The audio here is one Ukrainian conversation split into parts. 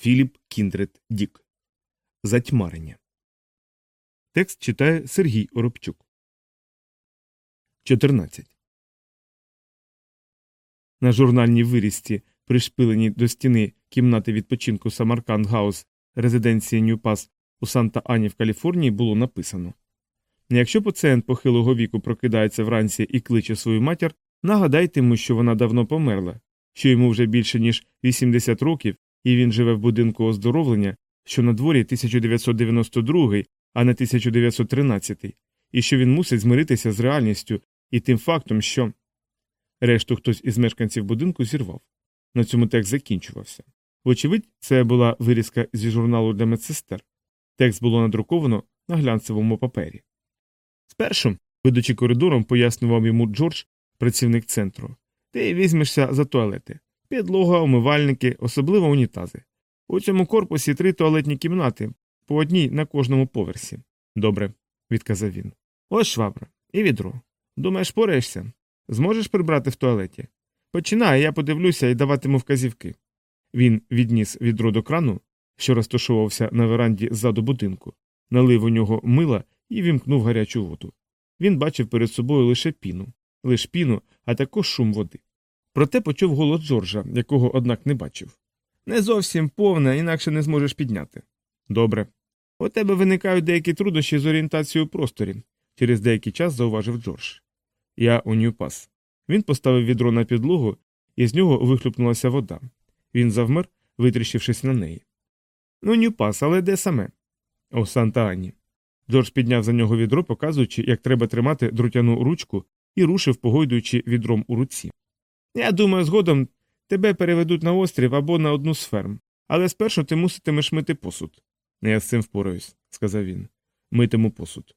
Філіп Кіндрет Дік. Затьмарення. Текст читає Сергій Оробчук. 14. На журнальній вирізці, пришпиленій до стіни кімнати відпочинку Самарканд Гаус резиденції Нью-Пас у Санта Ані в Каліфорнії було написано Якщо пацієнт похилого віку прокидається вранці і кличе свою матір, нагадайте йому, що вона давно померла, що йому вже більше ніж 80 років, і він живе в будинку оздоровлення, що на дворі 1992, а не 1913, і що він мусить змиритися з реальністю і тим фактом, що. Решту хтось із мешканців будинку зірвав. На цьому текст закінчувався. Вочевидь, це була вирізка зі журналу для медсестер. Текст було надруковано на глянцевому папері. Спершу, ведучи коридором, пояснював йому Джордж, працівник центру, ти візьмешся за туалети, підлога, умивальники, особливо унітази. У цьому корпусі три туалетні кімнати, по одній на кожному поверсі. Добре, відказав він. Ось швабра і відро. Думаєш, пораєшся? Зможеш прибрати в туалеті? Починай, я подивлюся і даватиму вказівки. Він відніс відро до крану, що розташовувався на веранді ззаду будинку, налив у нього мила і вімкнув гарячу воду. Він бачив перед собою лише піну, лише піну, а також шум води. Проте почув голос Джорджа, якого, однак, не бачив. Не зовсім повне, інакше не зможеш підняти. Добре. У тебе виникають деякі труднощі з орієнтацією у просторі, через деякий час зауважив Джордж. Я у Нью-Пас. Він поставив відро на підлогу, і з нього вихлюпнулася вода. Він завмер, витріщившись на неї. Ну, Нью-Пас, але де саме? У Санта Ані. Джордж підняв за нього відро, показуючи, як треба тримати друтяну ручку, і рушив, погойдуючи відром у руці. Я думаю, згодом тебе переведуть на острів або на одну з ферм, але спершу ти муситимеш мити посуд. Я з цим впораюсь, сказав він. Митиму посуд.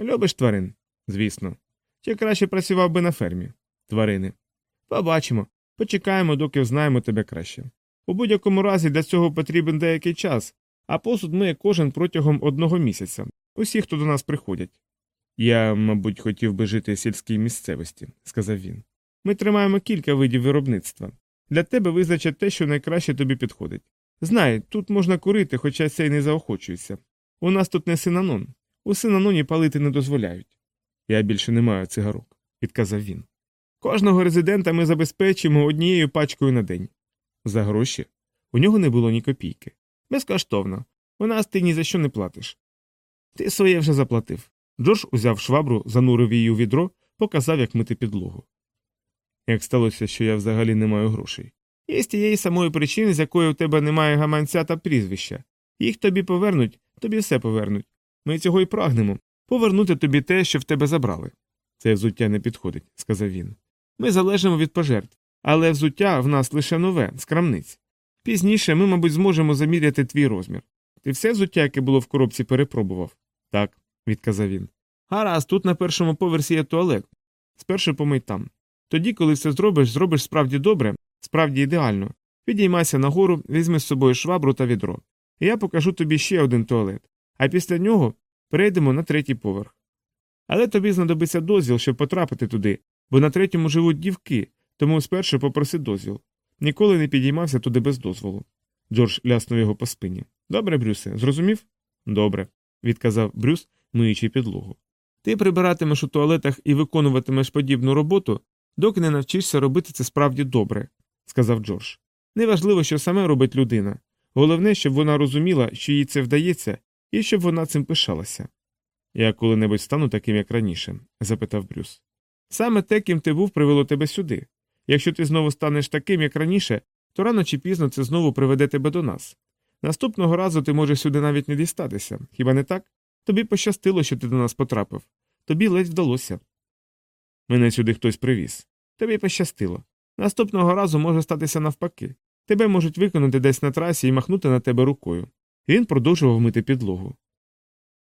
Любиш тварин? Звісно. Чи краще працював би на фермі? Тварини. Побачимо. Почекаємо, доки взнаємо тебе краще. У будь-якому разі для цього потрібен деякий час, а посуд миє кожен протягом одного місяця. Усі, хто до нас приходять. Я, мабуть, хотів би жити в сільській місцевості, сказав він. Ми тримаємо кілька видів виробництва. Для тебе визначать те, що найкраще тобі підходить. Знай, тут можна курити, хоча це й не заохочується. У нас тут не синанон. У синаноні палити не дозволяють. Я більше не маю цигарок, відказав він. Кожного резидента ми забезпечимо однією пачкою на день. За гроші у нього не було ні копійки. Безкоштовно. У нас ти ні за що не платиш. Ти своє вже заплатив. Джордж узяв швабру, занурив її у відро, показав, як мити підлогу. Як сталося, що я взагалі не маю грошей. Є з тієї самої причини, з якої у тебе немає гаманця та прізвища. Їх тобі повернуть, тобі все повернуть. Ми цього й прагнемо повернути тобі те, що в тебе забрали. Це взуття не підходить, сказав він. Ми залежимо від пожертв, але взуття в нас лише нове, з крамниць. Пізніше ми, мабуть, зможемо заміряти твій розмір. Ти все взуття, яке було в коробці, перепробував? Так, відказав він. Гаразд, тут на першому поверсі є туалет. Спершу помий там. Тоді, коли все зробиш, зробиш справді добре, справді ідеально. Підіймайся нагору, візьми з собою швабру та відро. І я покажу тобі ще один туалет, а після нього перейдемо на третій поверх. Але тобі знадобиться дозвіл, щоб потрапити туди, бо на третьому живуть дівки, тому спершу попроси дозвіл. Ніколи не підіймався туди без дозволу. Джордж ляснув його по спині. Добре, Брюсе, зрозумів? Добре, відказав Брюс, миючи підлогу. Ти прибиратимеш у туалетах і виконуватимеш подібну роботу, доки не навчишся робити це справді добре, сказав Джордж. Неважливо, що саме робить людина. Головне, щоб вона розуміла, що їй це вдається, і щоб вона цим пишалася. Я коли-небудь стану таким, як раніше? запитав Брюс. Саме те, ким ти був, привело тебе сюди. Якщо ти знову станеш таким, як раніше, то рано чи пізно це знову приведе тебе до нас. Наступного разу ти можеш сюди навіть не дістатися, хіба не так? Тобі пощастило, що ти до нас потрапив. Тобі ледь вдалося. Мене сюди хтось привіз. Тобі пощастило. Наступного разу може статися навпаки. Тебе можуть виконати десь на трасі і махнути на тебе рукою. Він продовжував мити підлогу.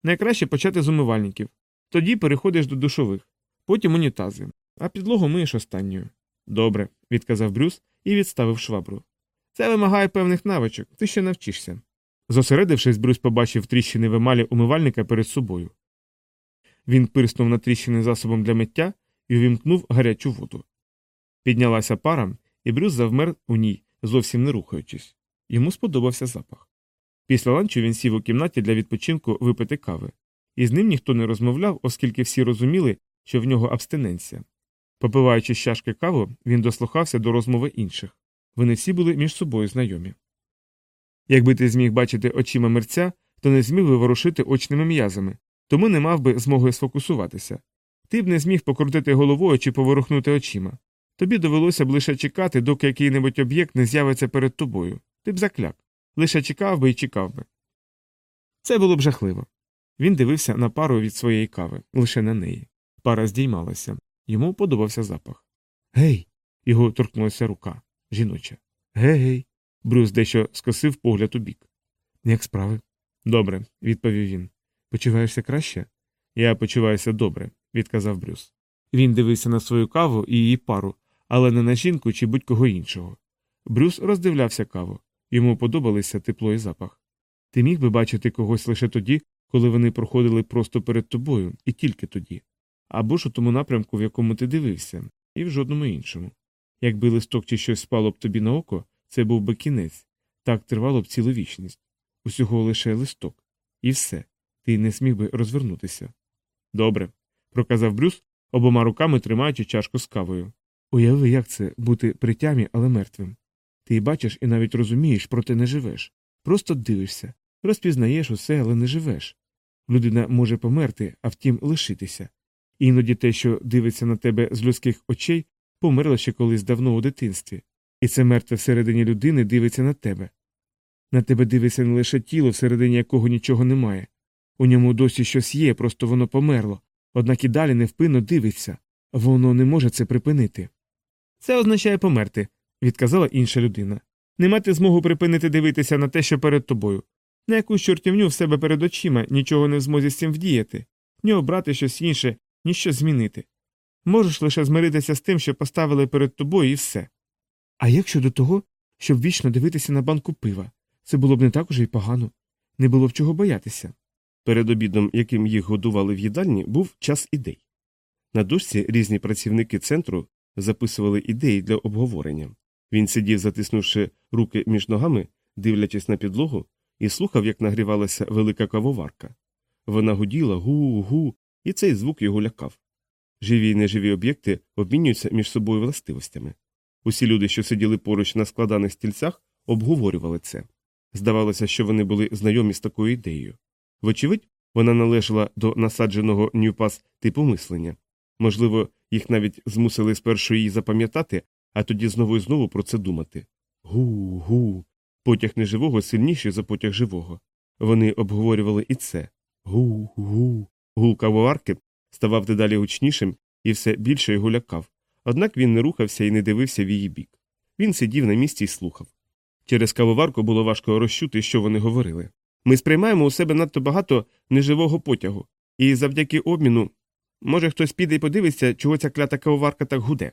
Найкраще почати з умивальників. Тоді переходиш до душових, потім унітази, а підлогу миєш останньою. Добре, відказав Брюс і відставив швабру. Це вимагає певних навичок, ти ще навчишся. Зосередившись, Брюс побачив тріщини в емалі умивальника перед собою. Він пирснув на тріщини засобом для миття і увімкнув гарячу воду. Піднялася пара, і Брюс завмер у ній, зовсім не рухаючись. Йому сподобався запах. Після ланчу він сів у кімнаті для відпочинку випити кави. І з ним ніхто не розмовляв, оскільки всі розуміли, що в нього абстиненція. Попиваючи чашки каву, він дослухався до розмови інших. Вони всі були між собою знайомі. Якби ти зміг бачити очима мерця, то не зміг би ворушити очними м'язами, тому не мав би змоги сфокусуватися. Ти б не зміг покрутити головою чи поворухнути очима. Тобі довелося б лише чекати, доки який-небудь об'єкт не з'явиться перед тобою. Ти б закляк. Лише чекав би і чекав би. Це було б жахливо. Він дивився на пару від своєї кави, лише на неї. Пара здіймалася. Йому подобався запах. Гей. Його торкнулася рука. Жіноча. Гей гей. Брюс дещо скосив погляд у бік. Як справи? Добре, відповів він. Почуваєшся краще? Я почуваюся добре, відказав Брюс. Він дивився на свою каву і її пару, але не на жінку чи будь-кого іншого. Брюс роздивлявся каву. Йому подобалися тепло і запах. Ти міг би бачити когось лише тоді, коли вони проходили просто перед тобою, і тільки тоді, або ж у тому напрямку, в якому ти дивився, і в жодному іншому. Якби листок чи щось спало б тобі на око, це був би кінець, так тривало б цілу вічність. Усього лише листок. І все. Ти не зміг би розвернутися. Добре, проказав Брюс, обома руками тримаючи чашку з кавою. Уяви, як це бути при тямі, але мертвим. Ти бачиш і навіть розумієш, проте не живеш. Просто дивишся, розпізнаєш усе, але не живеш. Людина може померти, а втім лишитися. Іноді те, що дивиться на тебе з людських очей, померло ще колись давно у дитинстві, і це мертве всередині людини дивиться на тебе. На тебе дивиться не лише тіло, всередині якого нічого немає. У ньому досі щось є, просто воно померло, однак і далі невпинно дивиться, воно не може це припинити. Це означає померти, відказала інша людина. Не мати змогу припинити дивитися на те, що перед тобою. На якусь чортівню в себе перед очима нічого не в змозі з цим вдіяти, ні обрати щось інше, ні щось змінити. Можеш лише змиритися з тим, що поставили перед тобою, і все. А як щодо того, щоб вічно дивитися на банку пива, це було б не так уже й погано, не було б чого боятися. Перед обідом, яким їх годували в їдальні, був час ідей. На дошці різні працівники центру записували ідеї для обговорення. Він сидів, затиснувши руки між ногами, дивлячись на підлогу, і слухав, як нагрівалася велика кавоварка. Вона гуділа гу-гу, і цей звук його лякав. Живі й неживі об'єкти обмінюються між собою властивостями. Усі люди, що сиділи поруч на складаних стільцях, обговорювали це. Здавалося, що вони були знайомі з такою ідеєю. Вочевидь, вона належала до насадженого Ньюпас типу мислення. Можливо, їх навіть змусили спершу її запам'ятати, а тоді знову і знову про це думати. Гу, гу. Потяг неживого сильніший за потяг живого. Вони обговорювали і це. Гу, гу. Гул кавоварки ставав дедалі гучнішим і все більше його лякав. Однак він не рухався і не дивився в її бік. Він сидів на місці і слухав. Через кавоварку було важко розчути, що вони говорили. Ми сприймаємо у себе надто багато неживого потягу, і завдяки обміну, може, хтось піде і подивиться, чого ця клята кавоварка так гуде.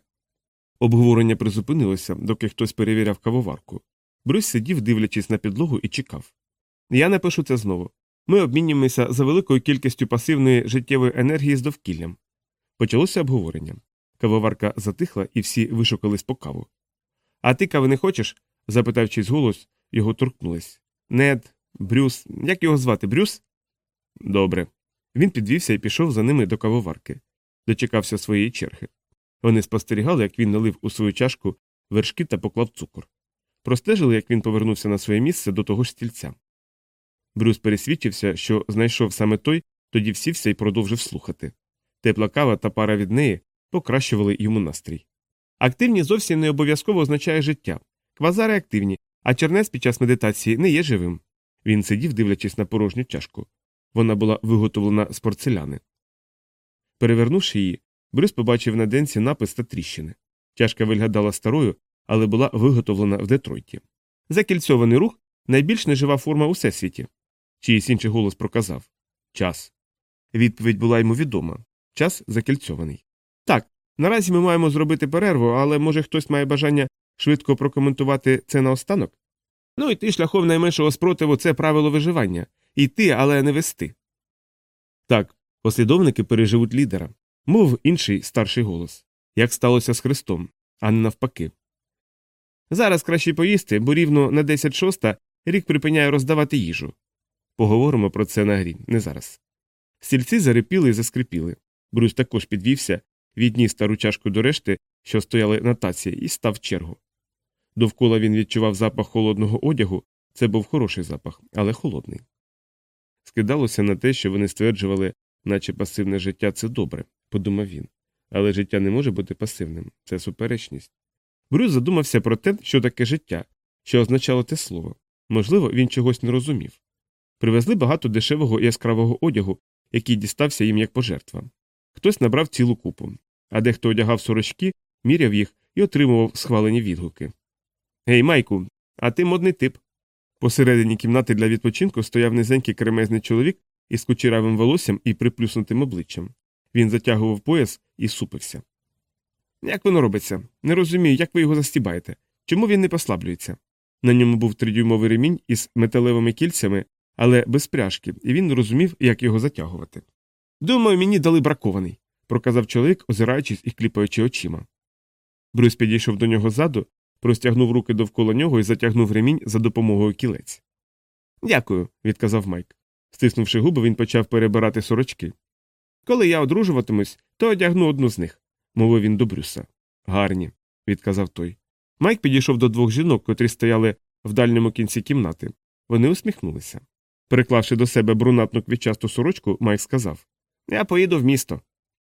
Обговорення призупинилося, доки хтось перевіряв кавоварку. Брюс сидів, дивлячись на підлогу, і чекав. Я напишу це знову. Ми обмінюємося за великою кількістю пасивної життєвої енергії з довкіллям. Почалося обговорення. Кавоварка затихла, і всі вишукались по каву. А ти кави не хочеш? запитав чийсь голос, його торкнулись. Нед, Брюс, як його звати, Брюс? Добре. Він підвівся і пішов за ними до кавоварки, дочекався своєї черги. Вони спостерігали, як він налив у свою чашку вершки та поклав цукор. Простежили, як він повернувся на своє місце до того ж стільця. Брюс пересвідчився, що знайшов саме той, тоді всівся і продовжив слухати. Тепла кава та пара від неї покращували йому настрій. Активність зовсім не обов'язково означає життя. Квазари активні, а чернець під час медитації не є живим. Він сидів, дивлячись на порожню чашку. Вона була виготовлена з порцеляни. Перевернувши її, Брюс побачив на денці напис та тріщини. Чашка виглядала старою, але була виготовлена в Детройті. Закільцьований рух найбільш нежива форма у всесвіті. Чиїсь інший голос проказав час. Відповідь була йому відома час закільцьований. Так, наразі ми маємо зробити перерву, але може хтось має бажання швидко прокоментувати це наостанок? Ну, йти шляхом найменшого спротиву це правило виживання йти, але не вести. Так, послідовники переживуть лідера, мов інший старший голос, як сталося з Христом, а не навпаки. Зараз краще поїсти, бо рівно на 10 шоста рік припиняє роздавати їжу. Поговоримо про це на грі, не зараз. Стільці зарипіли і заскрипіли. Брюс також підвівся, відніс стару чашку до решти, що стояли на таці, і став чергу. Довкола він відчував запах холодного одягу, це був хороший запах, але холодний. Скидалося на те, що вони стверджували, наче пасивне життя це добре, подумав він. Але життя не може бути пасивним, це суперечність. Брюс задумався про те, що таке життя, що означало те слово. Можливо, він чогось не розумів. Привезли багато дешевого яскравого одягу, який дістався їм як пожертва. Хтось набрав цілу купу, а дехто одягав сорочки, міряв їх і отримував схвалені відгуки. Гей, Майку, а ти модний тип. Посередині кімнати для відпочинку стояв низенький кремезний чоловік із кучеравим волоссям і приплюснутим обличчям. Він затягував пояс і супився. Як воно робиться? Не розумію, як ви його застібаєте. Чому він не послаблюється? На ньому був тридюймовий ремінь із металевими кільцями, але без пряжки, і він не розумів, як його затягувати. Думаю, мені дали бракований, проказав чоловік, озираючись і кліпаючи очима. Брюс підійшов до нього ззаду, простягнув руки довкола нього і затягнув ремінь за допомогою кілець. Дякую, відказав Майк. Стиснувши губи, він почав перебирати сорочки. Коли я одружуватимусь, то одягну одну з них, мовив він до Брюса. Гарні, відказав той. Майк підійшов до двох жінок, котрі стояли в дальньому кінці кімнати. Вони усміхнулися. Переклавши до себе брунатну квітчасту сорочку, Майк сказав Я поїду в місто.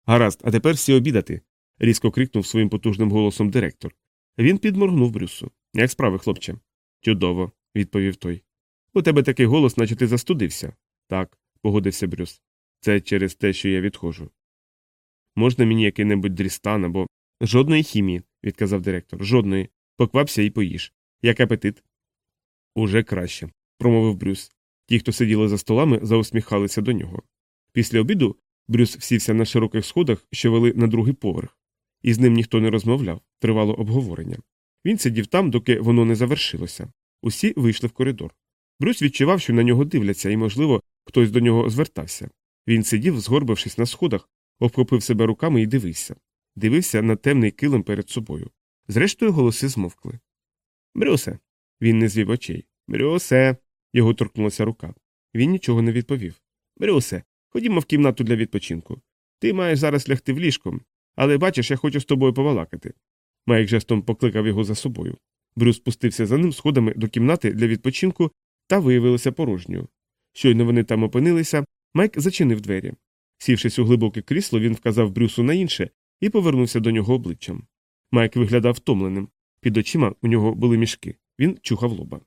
Гаразд, а тепер всі обідати. різко крикнув своїм потужним голосом директор. Він підморгнув Брюсу. Як справи, хлопче? Чудово, відповів той. У тебе такий голос, наче ти застудився. Так, погодився Брюс. Це через те, що я відходжу. Можна мені який-небудь дрістан або. Жодної хімії, відказав директор. Жодної. Поквапся і поїж. Як апетит? Уже краще, промовив Брюс. Ті, хто сиділи за столами, заусміхалися до нього. Після обіду Брюс сівся на широких сходах, що вели на другий поверх. І з ним ніхто не розмовляв, тривало обговорення. Він сидів там, доки воно не завершилося. Усі вийшли в коридор. Брюс відчував, що на нього дивляться, і, можливо, хтось до нього звертався. Він сидів, згорбившись на сходах, обхопив себе руками і дивився. Дивився на темний килим перед собою. Зрештою, голоси змовкли. Брюсе. Він не звів очей. Брюсе. Його торкнулася рука. Він нічого не відповів. Брюсе, ходімо в кімнату для відпочинку. Ти маєш зараз лягти в ліжком, але бачиш, я хочу з тобою побалакати. Майк жестом покликав його за собою. Брюс спустився за ним сходами до кімнати для відпочинку та виявилося порожньою. Щойно вони там опинилися, Майк зачинив двері. Сівшись у глибоке крісло, він вказав Брюсу на інше і повернувся до нього обличчям. Майк виглядав втомленим. Під очима у нього були мішки. Він чухав лоба.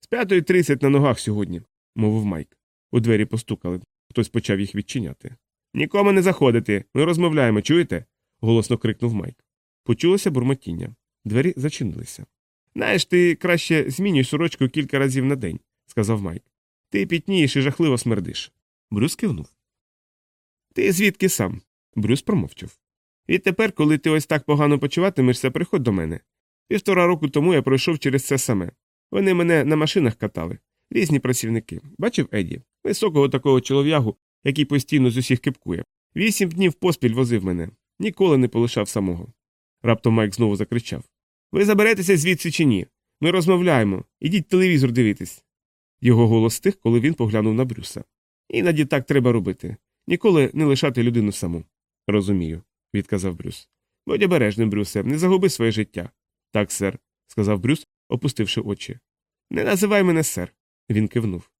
З п'ятої тридцять на ногах сьогодні, мовив Майк. У двері постукали. Хтось почав їх відчиняти. Нікому не заходити. Ми розмовляємо, чуєте? голосно крикнув Майк. Почулося бурмотіння. Двері зачинилися. Знаєш, ти краще змінюй сорочку кілька разів на день, сказав Майк. Ти пітнієш і жахливо смердиш. Брюс кивнув. Ти звідки сам? Брюс промовчав. Відтепер, коли ти ось так погано почуватимешся, приходь до мене. Півтора року тому я пройшов через це саме. Вони мене на машинах катали, різні працівники. Бачив Еді, високого такого чолов'ягу, який постійно з усіх кипкує. Вісім днів поспіль возив мене, ніколи не полишав самого. Раптом Майк знову закричав Ви заберетеся звідси чи ні? Ми розмовляємо. Ідіть телевізор дивитись. Його голос стих, коли він поглянув на Брюса. Іноді так треба робити. Ніколи не лишати людину саму. Розумію, відказав Брюс. Будь обережним, Брюсе, не загуби своє життя. Так, сер, сказав Брюс, опустивши очі. Не називай мене сер. Він кивнув.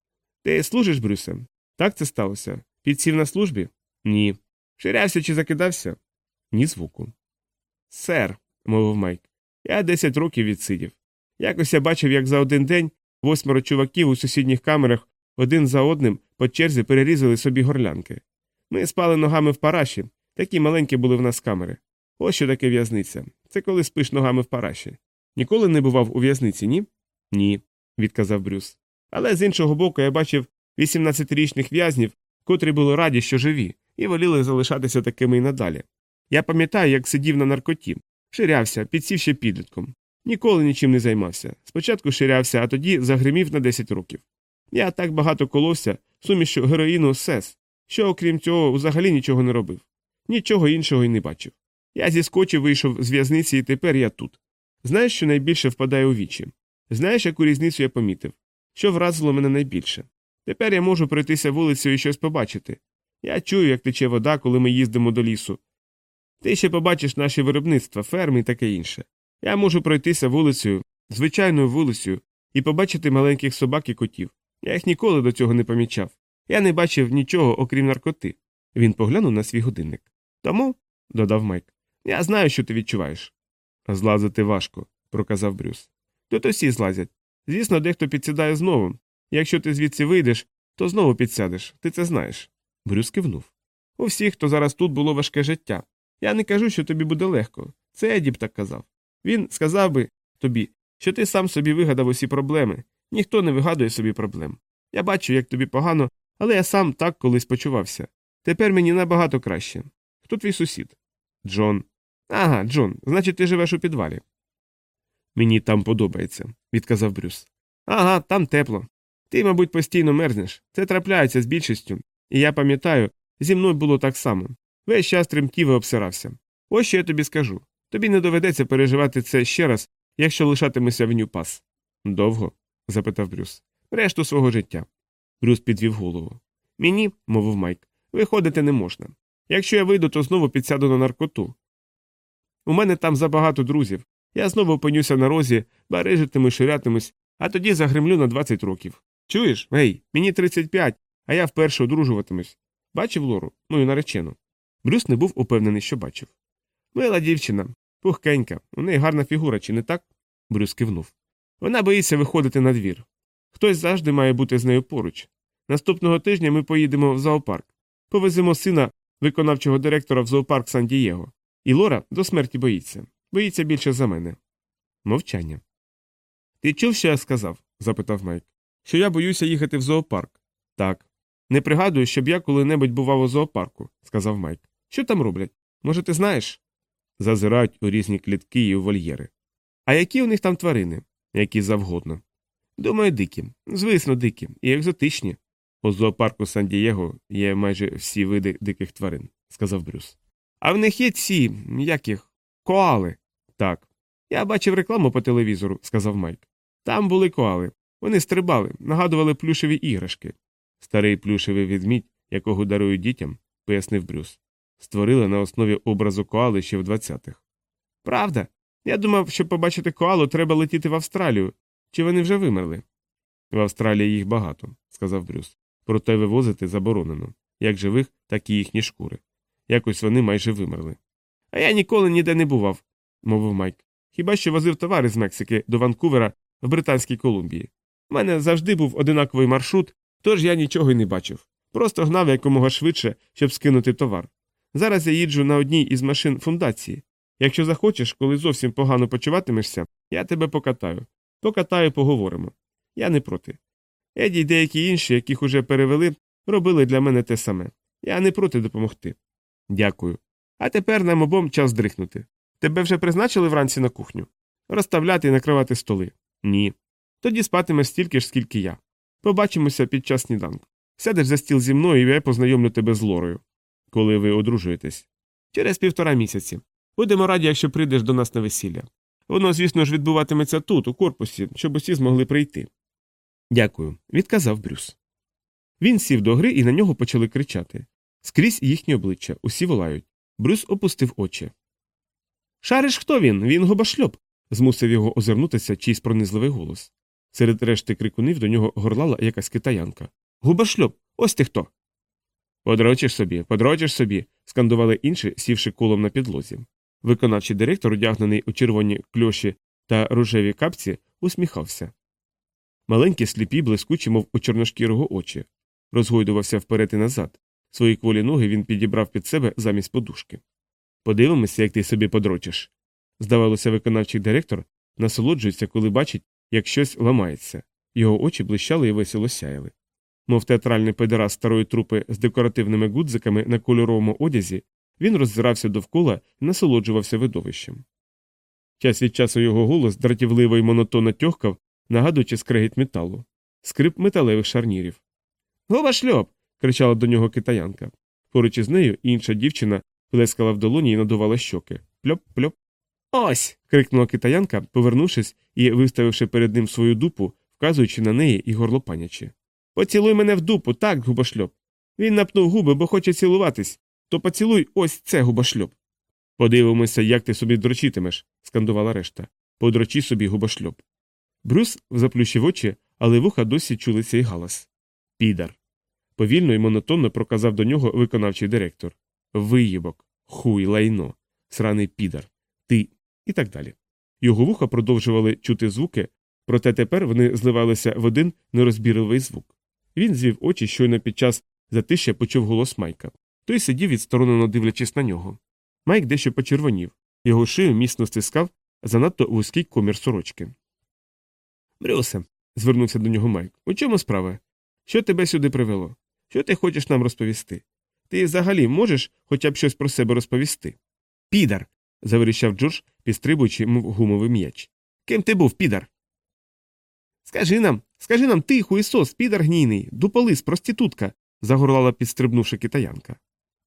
Ти служиш, Брюсе? Так це сталося. Підсів на службі? Ні. Ширявся чи закидався? Ні звуку. Сер, мовив Майк, я десять років відсидів. Якось я бачив, як за один день восьмеро чуваків у сусідніх камерах один за одним по черзі перерізали собі горлянки. Ми спали ногами в параші, такі маленькі були в нас камери. Ось що таке в'язниця. Це коли спиш ногами в параші. Ніколи не бував у в'язниці, ні? Ні, відказав Брюс. Але з іншого боку я бачив 18-річних в'язнів, котрі були раді, що живі, і воліли залишатися такими і надалі. Я пам'ятаю, як сидів на наркоті, ширявся, підсів ще підлітком. Ніколи нічим не займався. Спочатку ширявся, а тоді загримів на 10 років. Я так багато коловся, сумішу героїну сес, що, окрім цього, взагалі нічого не робив. Нічого іншого й не бачив. Я зіскочив, вийшов з в'язниці, і тепер я тут. Знаєш, що найбільше впадає у вічі? Знаєш, яку різницю я помітив? Що вразило мене найбільше? Тепер я можу пройтися вулицею і щось побачити. Я чую, як тече вода, коли ми їздимо до лісу. Ти ще побачиш наші виробництва, ферми і таке інше. Я можу пройтися вулицею, звичайною вулицею, і побачити маленьких собак і котів. Я їх ніколи до цього не помічав. Я не бачив нічого, окрім наркоти. Він поглянув на свій годинник. Тому, додав Майк, я знаю, що ти відчуваєш. Злазити важко, проказав Брюс. Тут усі злазять. Звісно, дехто підсідає знову. Якщо ти звідси вийдеш, то знову підсядеш. Ти це знаєш. Брюс кивнув. У всіх, хто зараз тут було важке життя. Я не кажу, що тобі буде легко. Це Едіп так казав. Він сказав би тобі, що ти сам собі вигадав усі проблеми. Ніхто не вигадує собі проблем. Я бачу, як тобі погано, але я сам так колись почувався. Тепер мені набагато краще. Хто твій сусід? Джон. Ага, Джон, значить, ти живеш у підвалі. Мені там подобається, відказав Брюс. Ага, там тепло. Ти, мабуть, постійно мерзнеш. Це трапляється з більшістю. І я пам'ятаю, зі мною було так само. Весь час тремтів і обсирався. Ось що я тобі скажу. Тобі не доведеться переживати це ще раз, якщо лишатимешся в Нью-Пас. Довго? запитав Брюс. Решту свого життя. Брюс підвів голову. Мені, мовив Майк, виходити не можна. Якщо я вийду, то знову підсяду на наркоту. У мене там забагато друзів. Я знову опинюся на розі, барижитиму, ширятимусь, а тоді загремлю на 20 років. Чуєш? Гей, мені 35, а я вперше одружуватимусь. Бачив Лору, мою наречену. Брюс не був упевнений, що бачив. Мила дівчина, пухкенька, у неї гарна фігура, чи не так? Брюс кивнув. Вона боїться виходити на двір. Хтось завжди має бути з нею поруч. Наступного тижня ми поїдемо в зоопарк. Повеземо сина виконавчого директора в зоопарк Сан Дієго. І Лора до смерті боїться. Боїться більше за мене. Мовчання. Ти чув, що я сказав? запитав Майк. Що я боюся їхати в зоопарк. Так. Не пригадую, щоб я коли-небудь бував у зоопарку, сказав Майк. Що там роблять? Може, ти знаєш? Зазирають у різні клітки і у вольєри. А які у них там тварини? Які завгодно. Думаю, дикі, звісно, дикі і екзотичні. У зоопарку Сан Дієго є майже всі види диких тварин, сказав Брюс. А в них є ці, як їх, коали. Так. Я бачив рекламу по телевізору, сказав Майк. Там були коали. Вони стрибали, нагадували плюшеві іграшки. Старий плюшевий відмідь, якого дарують дітям, пояснив Брюс. Створили на основі образу коали ще в 20-х. Правда? Я думав, щоб побачити коалу, треба летіти в Австралію. Чи вони вже вимерли? В Австралії їх багато, сказав Брюс. Проте вивозити заборонено як живих, так і їхні шкури. Якось вони майже вимерли. А я ніколи ніде не бував, мовив Майк. Хіба що возив товари з Мексики до Ванкувера в Британській Колумбії. У мене завжди був одинаковий маршрут, тож я нічого й не бачив. Просто гнав якомога швидше, щоб скинути товар. Зараз я їджу на одній із машин фундації. Якщо захочеш, коли зовсім погано почуватимешся, я тебе покатаю. Покатаю, поговоримо. Я не проти. Еді й деякі інші, яких уже перевели, робили для мене те саме. Я не проти допомогти. Дякую. А тепер нам обом час здрихнути. Тебе вже призначили вранці на кухню? Розставляти і накривати столи? Ні. Тоді спатимеш стільки ж, скільки я. Побачимося під час сніданку. Сядеш за стіл зі мною і я познайомлю тебе з Лорою. Коли ви одружуєтесь? Через півтора місяці. Будемо раді, якщо прийдеш до нас на весілля. Воно, звісно ж, відбуватиметься тут, у корпусі, щоб усі змогли прийти. Дякую, відказав Брюс. Він сів до гри і на нього почали кричати. Скрізь їхні обличчя, усі волають. Брюс опустив очі. Шариш, хто він? Він губашльоп. змусив його озирнутися чийсь пронизливий голос. Серед решти крикунів до нього горлала якась китаянка. Губашльоп, ось ти хто. Подрочиш собі, подрочиш собі. скандували інші, сівши колом на підлозі. Виконавчий директор, одягнений у червоні кльоші та рожеві капці, усміхався. Маленькі сліпі, блискучі, мов у чорношкірого очі, розгойдувався вперед і назад. Свої кволі ноги він підібрав під себе замість подушки. Подивимося, як ти собі подрочиш. Здавалося, виконавчий директор насолоджується, коли бачить, як щось ламається. Його очі блищали і весело сяяли. Мов театральний педера старої трупи з декоративними гудзиками на кольоровому одязі, він роззирався довкола і насолоджувався видовищем. Час від часу його голос дратівливо й монотонно тьохкав, нагадуючи скрегіт металу, скрип металевих шарнірів. Гова шльоп. кричала до нього китаянка. Поруч із нею інша дівчина плескала в долоні і надувала щоки. Пльоп, пльоп. Ось. крикнула китаянка, повернувшись і виставивши перед ним свою дупу, вказуючи на неї і горлопанячи. Поцілуй мене в дупу, так, губошльоп. Він напнув губи, бо хоче цілуватись. То поцілуй ось це губошльоп. Подивимося, як ти собі дрочитимеш, скандувала решта. Подрочи собі губошльоп. Брюс заплющив очі, але вуха досі чули цей галас. Підар. Повільно і монотонно проказав до нього виконавчий директор. Виїбок, хуй, лайно, сраний підар, і так далі. Його вуха продовжували чути звуки, проте тепер вони зливалися в один нерозбірливий звук. Він звів очі, щойно під час затишя почув голос Майка. Той сидів відсторонено дивлячись на нього. Майк дещо почервонів, його шию міцно стискав занадто вузький комір сорочки. Брюсе, звернувся до нього Майк. У чому справа? Що тебе сюди привело? Що ти хочеш нам розповісти? Ти взагалі можеш хоча б щось про себе розповісти? Підар. Заверіщав Джордж, підстрибуючи, мов гумовий м'яч. Ким ти був, підар? Скажи нам, скажи нам, ти, хуїсос, підар гнійний, дуполис, проститутка, загорлала підстрибнувши китаянка.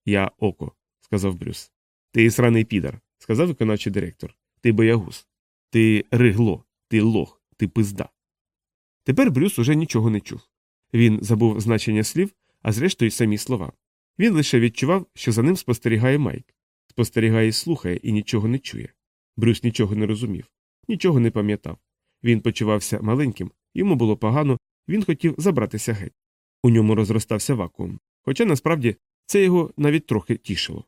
Я око, сказав Брюс. Ти сраний підар, сказав виконавчий директор. Ти боягуз. Ти ригло, ти лох, ти пизда. Тепер Брюс уже нічого не чув. Він забув значення слів, а зрештою самі слова. Він лише відчував, що за ним спостерігає Майк. Спостерігає і слухає і нічого не чує. Брюс нічого не розумів, нічого не пам'ятав. Він почувався маленьким, йому було погано, він хотів забратися геть. У ньому розростався вакуум. Хоча насправді це його навіть трохи тішило.